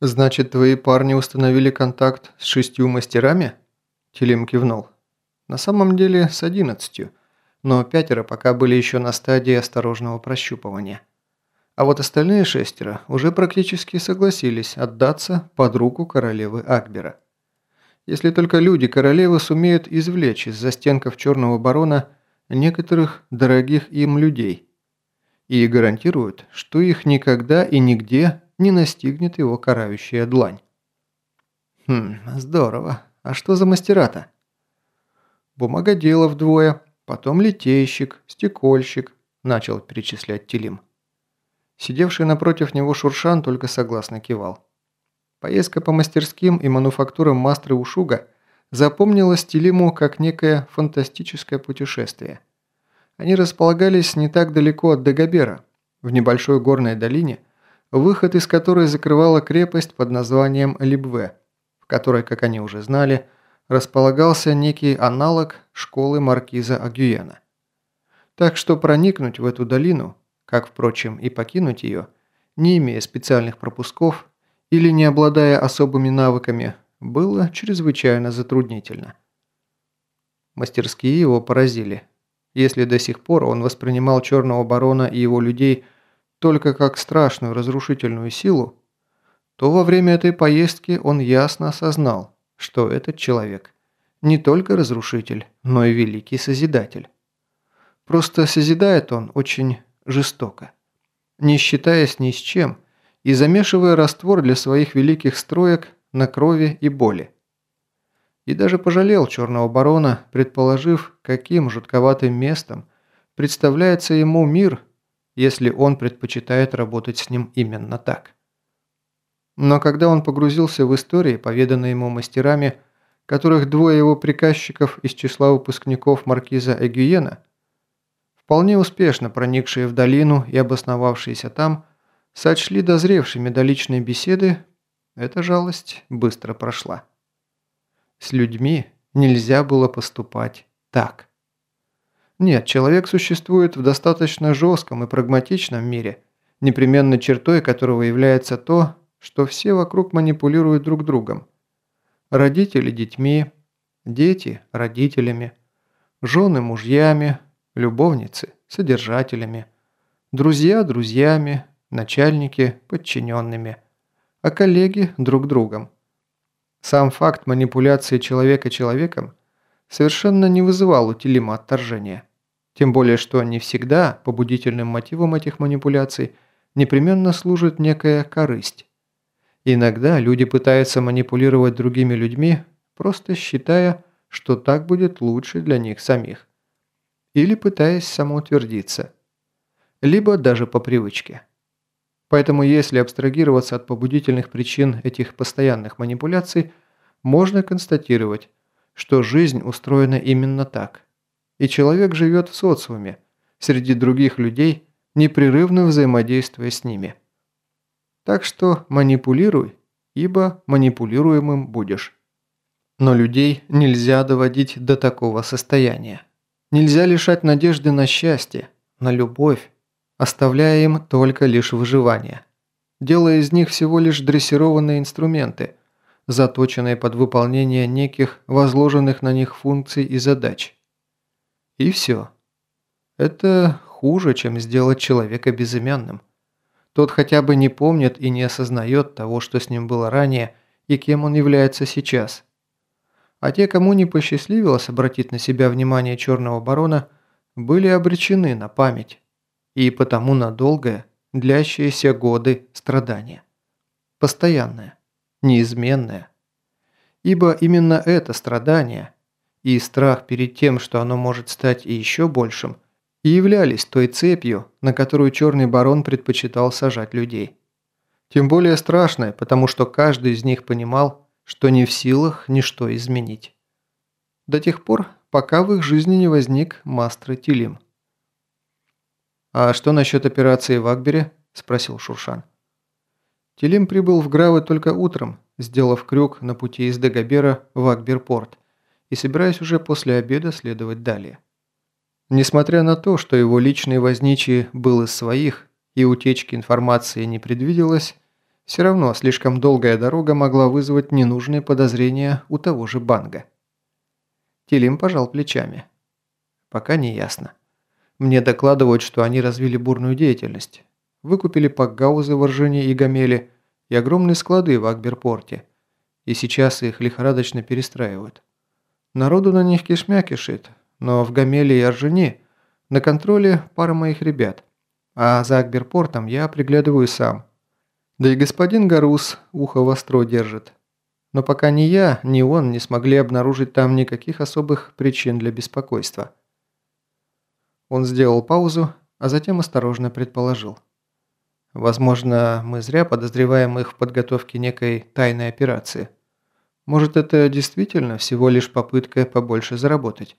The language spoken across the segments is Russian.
«Значит, твои парни установили контакт с шестью мастерами?» Телим кивнул. «На самом деле с одиннадцатью, но пятеро пока были еще на стадии осторожного прощупывания. А вот остальные шестеро уже практически согласились отдаться под руку королевы Акбера. Если только люди королевы сумеют извлечь из застенков Черного Барона некоторых дорогих им людей и гарантируют, что их никогда и нигде не настигнет его карающая длань. Хм, здорово. А что за мастера-то? Бумагоделов двое, потом литейщик, стекольщик, начал перечислять Телим. Сидевший напротив него Шуршан только согласно кивал. Поездка по мастерским и мануфактурам Мастры Ушуга запомнилась Телиму как некое фантастическое путешествие. Они располагались не так далеко от Дагобера, в небольшой горной долине, выход из которой закрывала крепость под названием Либве, в которой, как они уже знали, располагался некий аналог школы маркиза Агюена. Так что проникнуть в эту долину, как, впрочем, и покинуть ее, не имея специальных пропусков или не обладая особыми навыками, было чрезвычайно затруднительно. Мастерские его поразили. Если до сих пор он воспринимал Черного Барона и его людей – только как страшную разрушительную силу, то во время этой поездки он ясно осознал, что этот человек не только разрушитель, но и великий созидатель. Просто созидает он очень жестоко, не считаясь ни с чем и замешивая раствор для своих великих строек на крови и боли. И даже пожалел Черного Барона, предположив, каким жутковатым местом представляется ему мир, если он предпочитает работать с ним именно так. Но когда он погрузился в истории, поведанные ему мастерами, которых двое его приказчиков из числа выпускников маркиза Эгюена, вполне успешно проникшие в долину и обосновавшиеся там, сочли дозревшими до личной беседы, эта жалость быстро прошла. С людьми нельзя было поступать так. Нет, человек существует в достаточно жестком и прагматичном мире, непременной чертой которого является то, что все вокруг манипулируют друг другом. Родители – детьми, дети – родителями, жены – мужьями, любовницы – содержателями, друзья – друзьями, начальники – подчиненными, а коллеги – друг другом. Сам факт манипуляции человека человеком совершенно не вызывал у Телима отторжения. Тем более, что не всегда побудительным мотивом этих манипуляций непременно служит некая корысть. Иногда люди пытаются манипулировать другими людьми, просто считая, что так будет лучше для них самих. Или пытаясь самоутвердиться. Либо даже по привычке. Поэтому если абстрагироваться от побудительных причин этих постоянных манипуляций, можно констатировать, что жизнь устроена именно так – и человек живет в социуме, среди других людей, непрерывно взаимодействуя с ними. Так что манипулируй, ибо манипулируемым будешь. Но людей нельзя доводить до такого состояния. Нельзя лишать надежды на счастье, на любовь, оставляя им только лишь выживание, делая из них всего лишь дрессированные инструменты, заточенные под выполнение неких возложенных на них функций и задач. И все. Это хуже, чем сделать человека безымянным. Тот хотя бы не помнит и не осознает того, что с ним было ранее и кем он является сейчас. А те, кому не посчастливилось обратить на себя внимание Черного Барона, были обречены на память и потому на долгое, длящиеся годы страдания. Постоянное, неизменное. Ибо именно это страдание – и страх перед тем, что оно может стать и еще большим, и являлись той цепью, на которую Черный Барон предпочитал сажать людей. Тем более страшное, потому что каждый из них понимал, что не в силах ничто изменить. До тех пор, пока в их жизни не возник Мастер Тилим. «А что насчет операции в Акбере?» – спросил Шуршан. Тилим прибыл в Гравы только утром, сделав крюк на пути из Дагобера в Акберпорт – и собираясь уже после обеда следовать далее. Несмотря на то, что его личный возничий был из своих и утечки информации не предвиделось, Все равно слишком долгая дорога могла вызвать ненужные подозрения у того же Банга. Телим пожал плечами. Пока не ясно. Мне докладывают, что они развили бурную деятельность. Выкупили пакгаузы в Ржине и Гамеле и огромные склады в Акберпорте. И сейчас их лихорадочно перестраивают. Народу на них кишмя кишит, но в Гамеле и Ржине на контроле пара моих ребят. А за Акберпортом я приглядываю сам. Да и господин Гарус ухо востро держит. Но пока ни я, ни он не смогли обнаружить там никаких особых причин для беспокойства. Он сделал паузу, а затем осторожно предположил. Возможно, мы зря подозреваем их в подготовке некой тайной операции. Может, это действительно всего лишь попытка побольше заработать.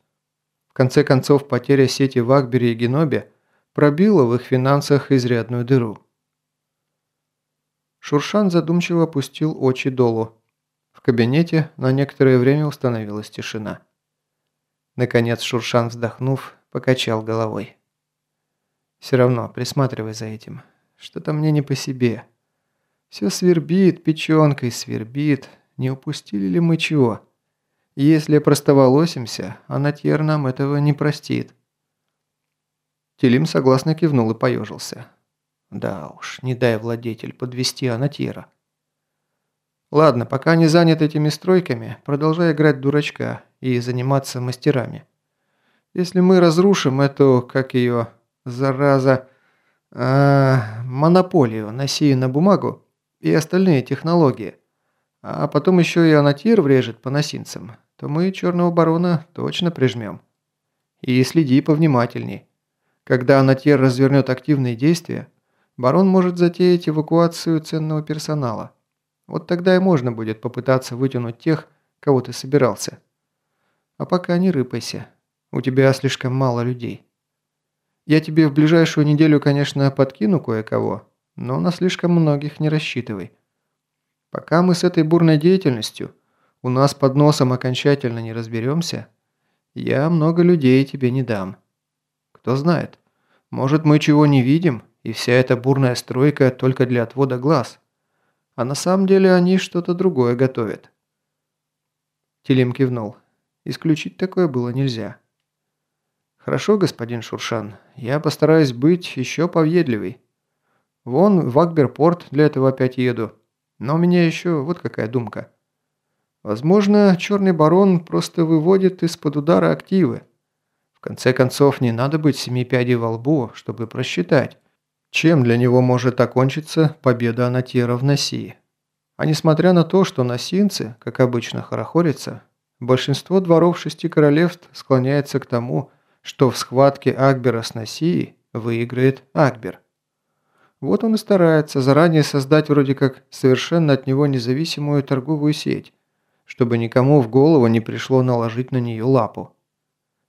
В конце концов, потеря сети в Акбере и Генобе пробила в их финансах изрядную дыру. Шуршан задумчиво опустил очи долу. В кабинете на некоторое время установилась тишина. Наконец Шуршан, вздохнув, покачал головой. «Все равно присматривай за этим. Что-то мне не по себе. Все свербит, печенкой свербит. Не упустили ли мы чего? Если простоволосимся, Анатьер нам этого не простит». Телим согласно кивнул и поежился. «Да уж, не дай владетель подвести Анатьера». «Ладно, пока не занят этими стройками, продолжай играть дурачка и заниматься мастерами. Если мы разрушим эту, как ее, зараза, э, монополию на сию на бумагу и остальные технологии, а потом еще и анатир врежет по носинцам, то мы Черного Барона точно прижмем. И следи повнимательней. Когда анатир развернет активные действия, барон может затеять эвакуацию ценного персонала. Вот тогда и можно будет попытаться вытянуть тех, кого ты собирался. А пока не рыпайся. У тебя слишком мало людей. Я тебе в ближайшую неделю, конечно, подкину кое-кого, но на слишком многих не рассчитывай. Пока мы с этой бурной деятельностью у нас под носом окончательно не разберемся, я много людей тебе не дам. Кто знает, может мы чего не видим, и вся эта бурная стройка только для отвода глаз. А на самом деле они что-то другое готовят. Телим кивнул. Исключить такое было нельзя. «Хорошо, господин Шуршан, я постараюсь быть еще поведливей. Вон в Акберпорт для этого опять еду. Но у меня еще вот какая думка. Возможно, Черный Барон просто выводит из-под удара активы. В конце концов, не надо быть семи пядей во лбу, чтобы просчитать, чем для него может окончиться победа Анатьера в Носии. А несмотря на то, что носинцы, как обычно, хорохорятся, большинство дворов шести королевств склоняется к тому, что в схватке Акбера с Носией выиграет Акбер. Вот он и старается заранее создать вроде как совершенно от него независимую торговую сеть, чтобы никому в голову не пришло наложить на нее лапу.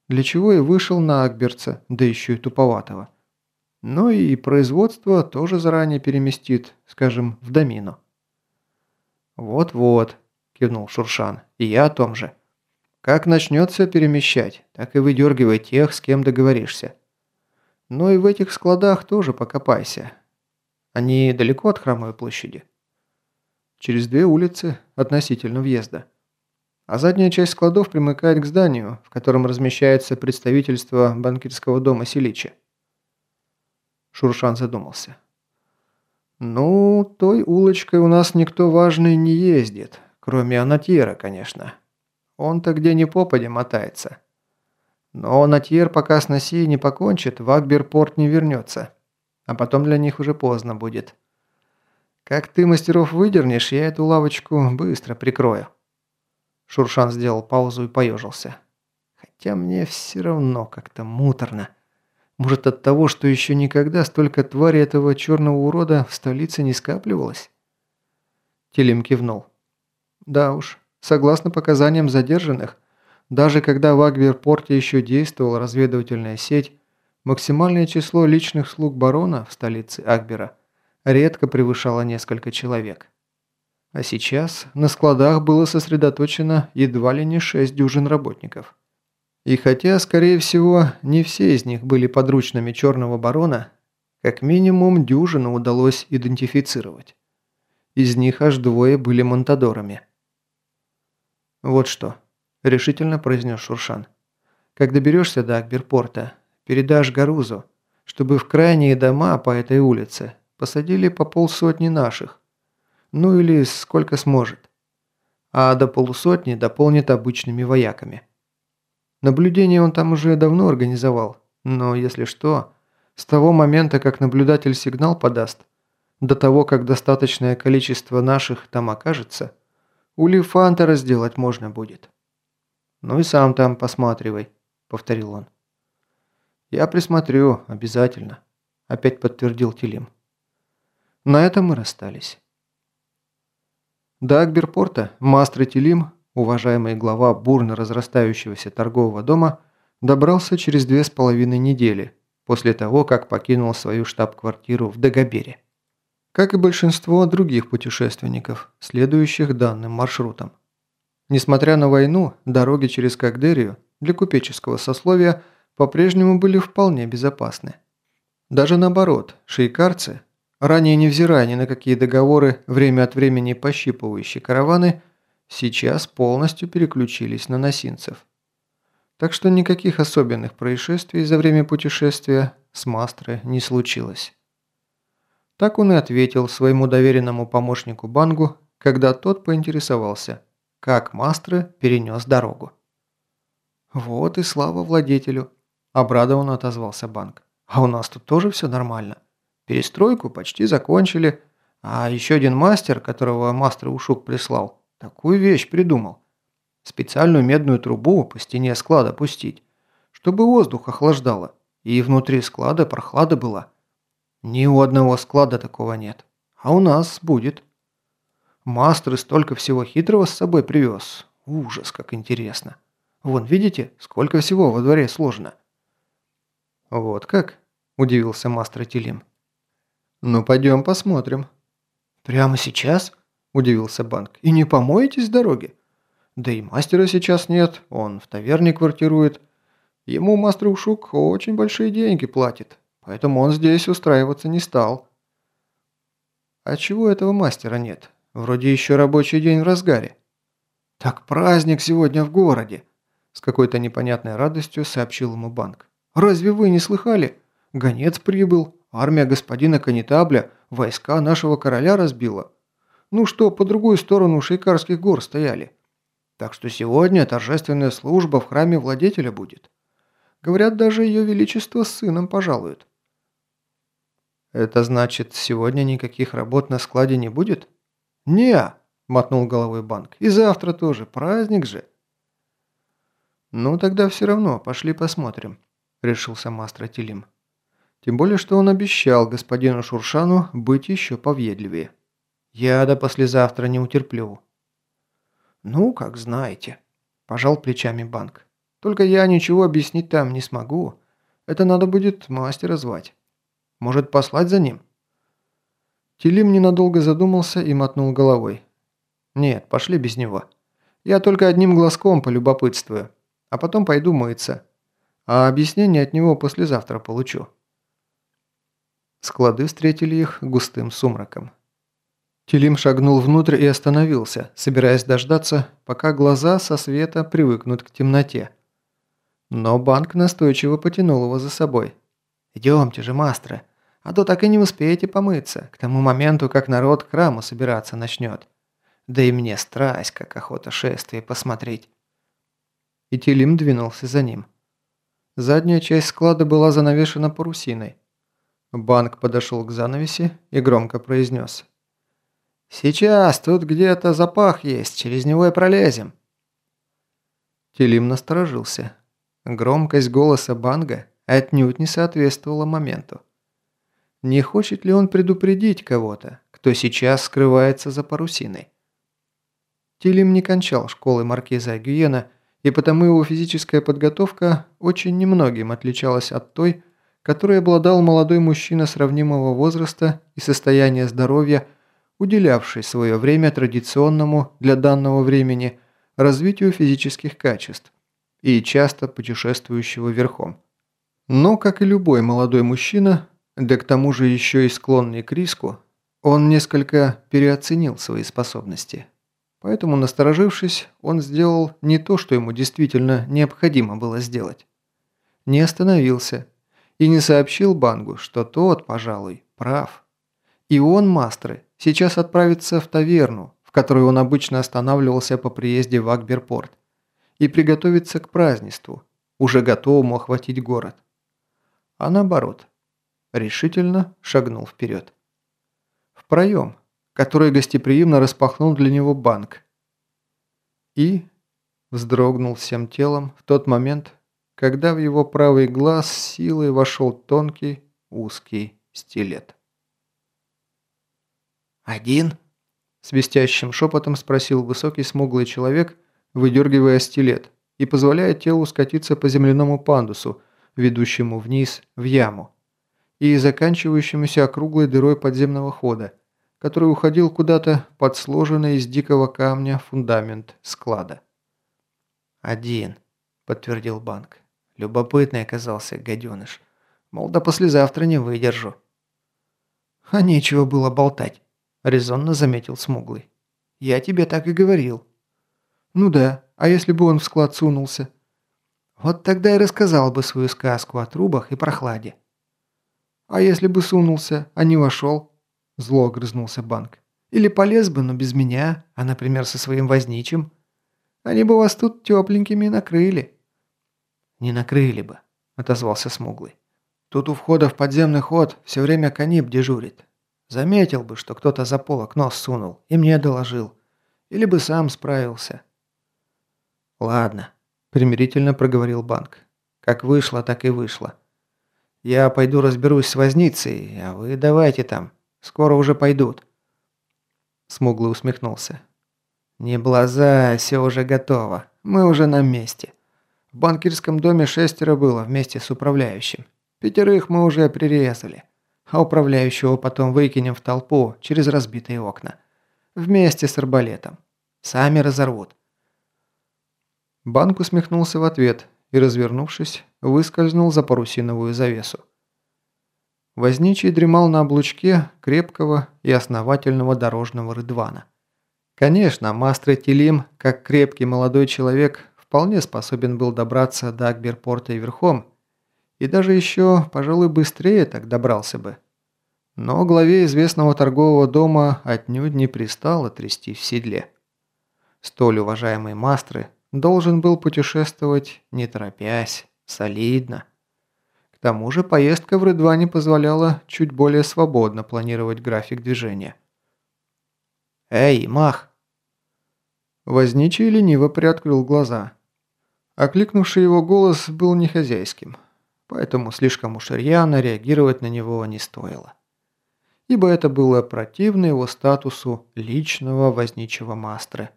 Для чего и вышел на Акберца, да еще и туповатого. Ну и производство тоже заранее переместит, скажем, в домину. «Вот-вот», – кивнул Шуршан, – «и я о том же». Как начнется перемещать, так и выдергивай тех, с кем договоришься. Но и в этих складах тоже покопайся. Они далеко от храмовой площади? Через две улицы относительно въезда. А задняя часть складов примыкает к зданию, в котором размещается представительство банкирского дома Селича. Шуршан задумался. «Ну, той улочкой у нас никто важный не ездит, кроме Анатьера, конечно. Он-то где ни попадя мотается. Но Натьер пока с Носией не покончит, в Акберпорт не вернется. А потом для них уже поздно будет. Как ты мастеров выдернешь, я эту лавочку быстро прикрою. Шуршан сделал паузу и поежился. Хотя мне все равно как-то муторно. Может от того, что еще никогда столько твари этого черного урода в столице не скапливалось? Телим кивнул. Да уж, Согласно показаниям задержанных, даже когда в Агверпорте еще действовала разведывательная сеть, максимальное число личных слуг барона в столице Акбера редко превышало несколько человек. А сейчас на складах было сосредоточено едва ли не шесть дюжин работников. И хотя, скорее всего, не все из них были подручными Черного Барона, как минимум дюжину удалось идентифицировать. Из них аж двое были монтадорами. «Вот что», – решительно произнес Шуршан. «Как доберешься до Акберпорта, передашь Гарузу, чтобы в крайние дома по этой улице посадили по полсотни наших. Ну или сколько сможет. А до полусотни дополнит обычными вояками. Наблюдение он там уже давно организовал, но если что, с того момента, как наблюдатель сигнал подаст, до того, как достаточное количество наших там окажется, у Лифанта сделать можно будет. «Ну и сам там посматривай», — повторил он. «Я присмотрю, обязательно», – опять подтвердил Телим. На этом мы расстались. До Акберпорта Мастер Телим, уважаемый глава бурно разрастающегося торгового дома, добрался через две с половиной недели после того, как покинул свою штаб-квартиру в Дагобере. Как и большинство других путешественников, следующих данным маршрутом. Несмотря на войну, дороги через Кагдерию для купеческого сословия – по-прежнему были вполне безопасны. Даже наоборот, шейкарцы, ранее невзирая ни на какие договоры, время от времени пощипывающие караваны, сейчас полностью переключились на носинцев. Так что никаких особенных происшествий за время путешествия с Мастры не случилось. Так он и ответил своему доверенному помощнику Бангу, когда тот поинтересовался, как Мастры перенес дорогу. Вот и слава владетелю. Обрадованно отозвался банк. А у нас тут тоже все нормально. Перестройку почти закончили. А еще один мастер, которого мастер Ушук прислал, такую вещь придумал. Специальную медную трубу по стене склада пустить, чтобы воздух охлаждало, и внутри склада прохлада была. Ни у одного склада такого нет. А у нас будет. Мастер столько всего хитрого с собой привез. Ужас, как интересно. Вон, видите, сколько всего во дворе сложено. «Вот как?» – удивился мастер Телим. «Ну, пойдем посмотрим». «Прямо сейчас?» – удивился Банк. «И не помоетесь с дороги? Да и мастера сейчас нет, он в таверне квартирует. Ему мастер Ушук очень большие деньги платит, поэтому он здесь устраиваться не стал». «А чего этого мастера нет? Вроде еще рабочий день в разгаре». «Так праздник сегодня в городе», – с какой-то непонятной радостью сообщил ему Банк. Разве вы не слыхали? Гонец прибыл, армия господина Канитабля войска нашего короля разбила. Ну что, по другую сторону Шейкарских гор стояли. Так что сегодня торжественная служба в храме владетеля будет. Говорят, даже ее величество с сыном пожалуют. Это значит, сегодня никаких работ на складе не будет? Не, мотнул головой банк. И завтра тоже, праздник же. Ну тогда все равно, пошли посмотрим. – решился Мастер Телим. Тем более, что он обещал господину Шуршану быть еще поведливее. «Я до послезавтра не утерплю». «Ну, как знаете», – пожал плечами банк. «Только я ничего объяснить там не смогу. Это надо будет мастера звать. Может, послать за ним?» Телим ненадолго задумался и мотнул головой. «Нет, пошли без него. Я только одним глазком полюбопытствую, а потом пойду мыться а объяснение от него послезавтра получу». Склады встретили их густым сумраком. Телим шагнул внутрь и остановился, собираясь дождаться, пока глаза со света привыкнут к темноте. Но банк настойчиво потянул его за собой. «Идемте же, мастера, а то так и не успеете помыться, к тому моменту, как народ к храму собираться начнет. Да и мне страсть, как охота шествие посмотреть». И Телим двинулся за ним. Задняя часть склада была занавешена парусиной. Банк подошел к занавеси и громко произнес. «Сейчас тут где-то запах есть, через него и пролезем». Телим насторожился. Громкость голоса Банга отнюдь не соответствовала моменту. Не хочет ли он предупредить кого-то, кто сейчас скрывается за парусиной? Телим не кончал школы маркиза Гюена и потому его физическая подготовка очень немногим отличалась от той, которой обладал молодой мужчина сравнимого возраста и состояния здоровья, уделявший свое время традиционному для данного времени развитию физических качеств и часто путешествующего верхом. Но, как и любой молодой мужчина, да к тому же еще и склонный к риску, Он несколько переоценил свои способности. Поэтому, насторожившись, он сделал не то, что ему действительно необходимо было сделать. Не остановился и не сообщил Бангу, что тот, пожалуй, прав. И он, Мастры, сейчас отправится в таверну, в которой он обычно останавливался по приезде в Акберпорт, и приготовиться к празднеству, уже готовому охватить город. А наоборот, решительно шагнул вперед. В проем, который гостеприимно распахнул для него банк. И вздрогнул всем телом в тот момент, когда в его правый глаз силой вошел тонкий узкий стилет. «Один?» – свистящим шепотом спросил высокий смуглый человек, выдергивая стилет и позволяя телу скатиться по земляному пандусу, ведущему вниз в яму, и заканчивающемуся округлой дырой подземного хода, который уходил куда-то под сложенный из дикого камня фундамент склада. «Один», – подтвердил банк. Любопытный оказался гаденыш. Мол, до послезавтра не выдержу. А нечего было болтать. – резонно заметил Смуглый. «Я тебе так и говорил». «Ну да, а если бы он в склад сунулся?» «Вот тогда и рассказал бы свою сказку о трубах и прохладе». «А если бы сунулся, а не вошел?» – зло огрызнулся банк. «Или полез бы, но без меня, а, например, со своим возничим? Они бы вас тут тепленькими накрыли». «Не накрыли бы», – отозвался Смуглый. «Тут у входа в подземный ход все время каниб дежурит. Заметил бы, что кто-то за полок нос сунул, и мне доложил. Или бы сам справился. «Ладно», – примирительно проговорил банк. «Как вышло, так и вышло. Я пойду разберусь с возницей, а вы давайте там. Скоро уже пойдут». Смуглый усмехнулся. «Не блаза, все уже готово. Мы уже на месте. В банкирском доме шестеро было вместе с управляющим. Пятерых мы уже прирезали а управляющего потом выкинем в толпу через разбитые окна. Вместе с арбалетом. Сами разорвут. Банк усмехнулся в ответ и, развернувшись, выскользнул за парусиновую завесу. Возничий дремал на облучке крепкого и основательного дорожного рыдвана. Конечно, Мастер Телим, как крепкий молодой человек, вполне способен был добраться до Акберпорта и верхом, и даже еще, пожалуй, быстрее так добрался бы. Но главе известного торгового дома отнюдь не пристало трясти в седле. Столь уважаемый Мастры должен был путешествовать, не торопясь, солидно. К тому же поездка в Рыдване позволяла чуть более свободно планировать график движения. «Эй, Мах!» Возничий лениво приоткрыл глаза. Окликнувший его голос был не хозяйским – поэтому слишком уж рьяно реагировать на него не стоило. Ибо это было противно его статусу личного возничего мастры.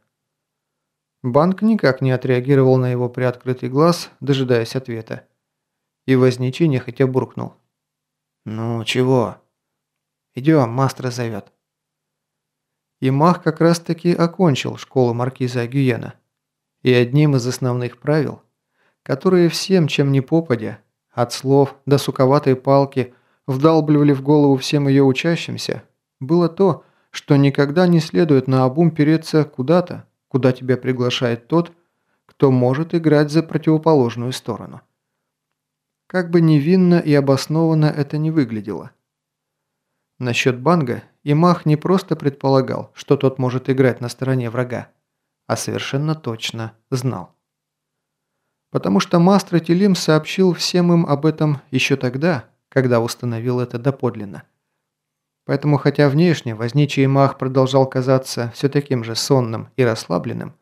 Банк никак не отреагировал на его приоткрытый глаз, дожидаясь ответа. И возничий нехотя буркнул. «Ну, чего?» «Идем, мастер зовет». И Мах как раз-таки окончил школу маркиза Агюена. И одним из основных правил, которые всем, чем не попадя, от слов до суковатой палки вдалбливали в голову всем ее учащимся, было то, что никогда не следует наобум переться куда-то, куда тебя приглашает тот, кто может играть за противоположную сторону. Как бы невинно и обоснованно это не выглядело. Насчет Банга Имах не просто предполагал, что тот может играть на стороне врага, а совершенно точно знал потому что Мастер Телим сообщил всем им об этом еще тогда, когда установил это доподлинно. Поэтому, хотя внешне возничий мах продолжал казаться все таким же сонным и расслабленным,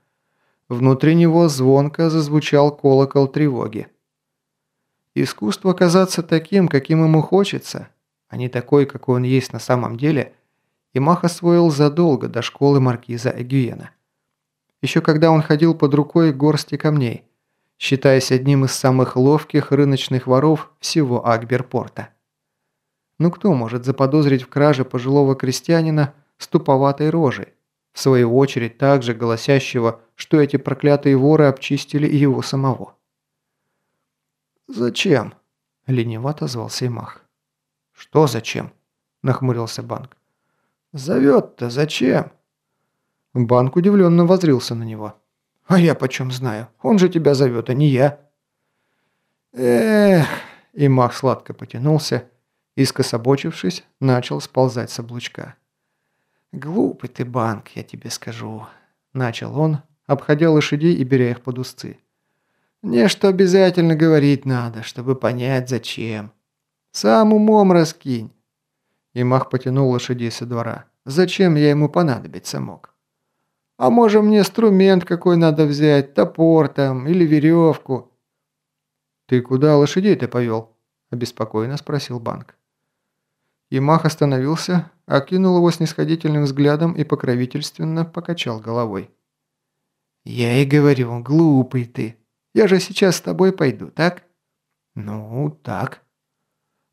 внутри него звонко зазвучал колокол тревоги. Искусство казаться таким, каким ему хочется, а не такой, какой он есть на самом деле, Имах освоил задолго до школы маркиза Эгюена. Еще когда он ходил под рукой горсти камней – считаясь одним из самых ловких рыночных воров всего Акберпорта. Ну кто может заподозрить в краже пожилого крестьянина с туповатой рожей, в свою очередь также голосящего, что эти проклятые воры обчистили и его самого? «Зачем?» – лениво отозвался Имах. «Что зачем?» – нахмурился банк. «Зовет-то зачем?» Банк удивленно возрился на него. «А я почем знаю? Он же тебя зовет, а не я». «Эх!» И Мах сладко потянулся и, скособочившись, начал сползать с облучка. «Глупый ты, Банк, я тебе скажу», – начал он, обходя лошадей и беря их под узцы. «Мне что обязательно говорить надо, чтобы понять, зачем. Сам умом раскинь». И Мах потянул лошадей со двора. «Зачем я ему понадобиться мог? А может мне инструмент какой надо взять, топор там или веревку?» «Ты куда лошадей-то повел?» – обеспокоенно спросил Банк. И Мах остановился, окинул его снисходительным взглядом и покровительственно покачал головой. «Я и говорю, глупый ты. Я же сейчас с тобой пойду, так?» «Ну, так».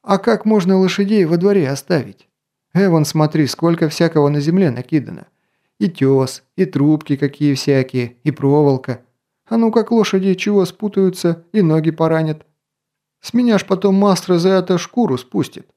«А как можно лошадей во дворе оставить? Эван, смотри, сколько всякого на земле накидано. И тес, и трубки какие всякие, и проволока. А ну как лошади чего спутаются и ноги поранят. С меня ж потом мастер за это шкуру спустит».